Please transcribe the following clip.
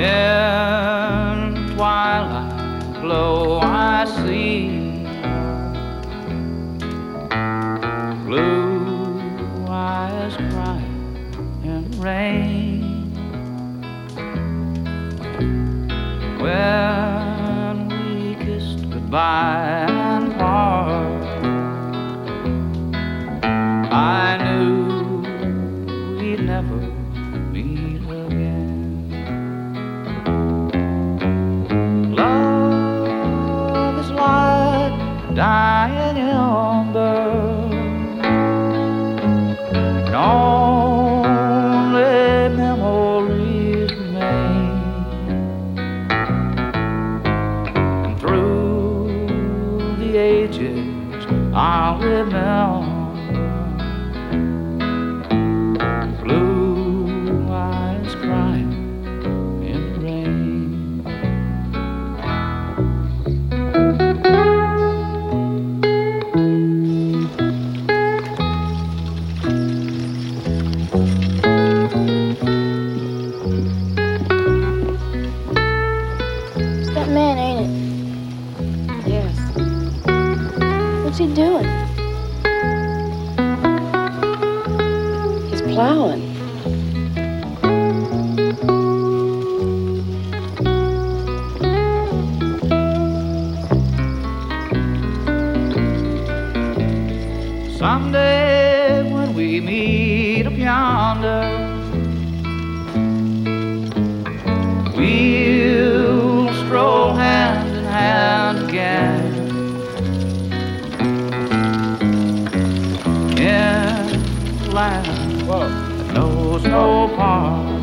In twilight glow I see blue eyes crying in rain. When we kissed goodbye dying ember, and only memories remain. And through the ages, I'll remember What's he doing? He's plowing. Someday when we meet up yonder, Land that knows no part.